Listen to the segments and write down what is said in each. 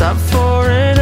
stop for an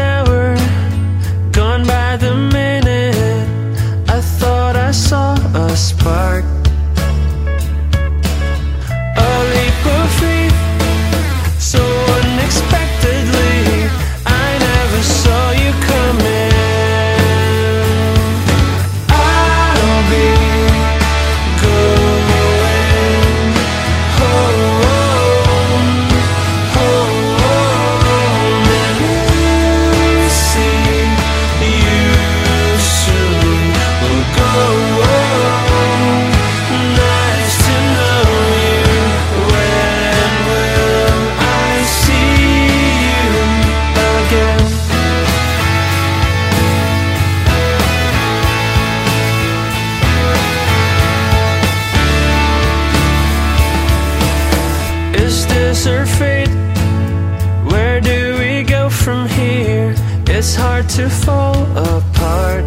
it's hard to fall apart.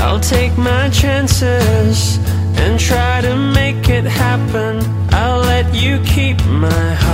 I'll take my chances and try to make it happen. I'll let you keep my heart.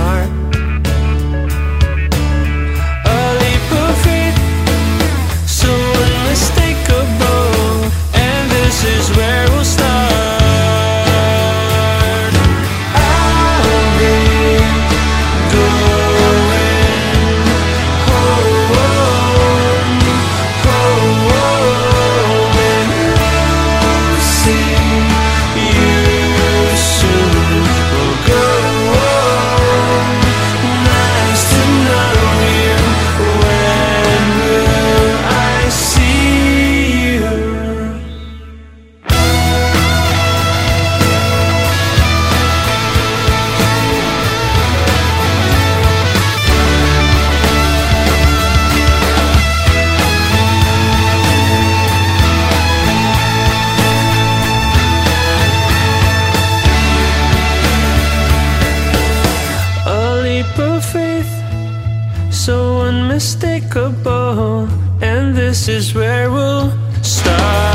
Leap of faith, so unmistakable, and this is where we'll start.